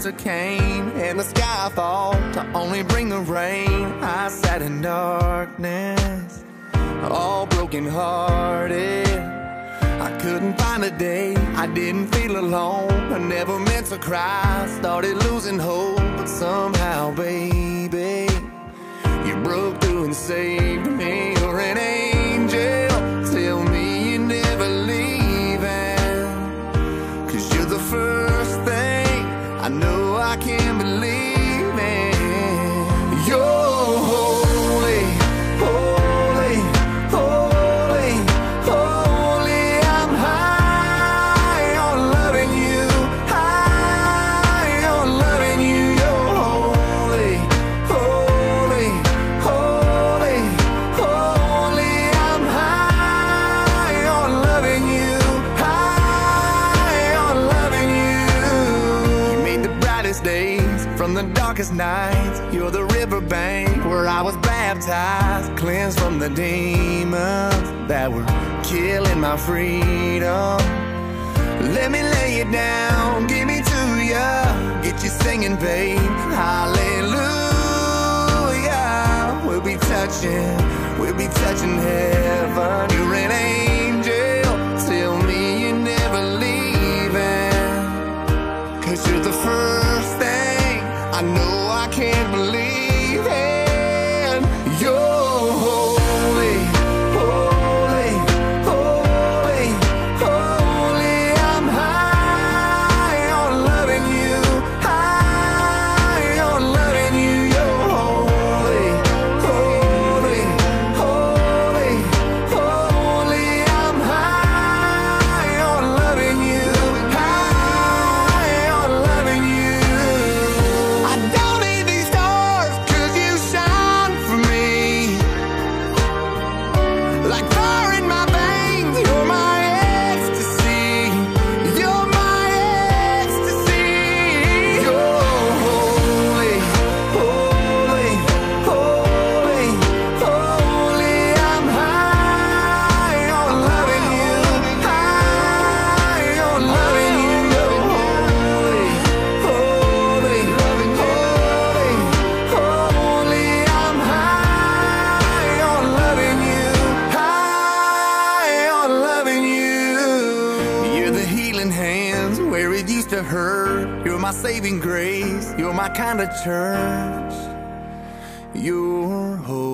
winter came and the sky fall to only bring the rain. I sat in darkness, all broken hearted. I couldn't find a day, I didn't feel alone. I never meant to cry, started losing hope, but somehow, baby, you broke through and saved days from the darkest nights. You're the riverbank where I was baptized, cleansed from the demons that were killing my freedom. Let me lay you down, give me to ya, get you singing, babe. Hallelujah. We'll be touching, we'll be touching heaven. You're an angel. Tell me you're never leaving. Cause you're the first I know I can't believe healing hands where it used to hurt. You're my saving grace. You're my kind of church. You're holy.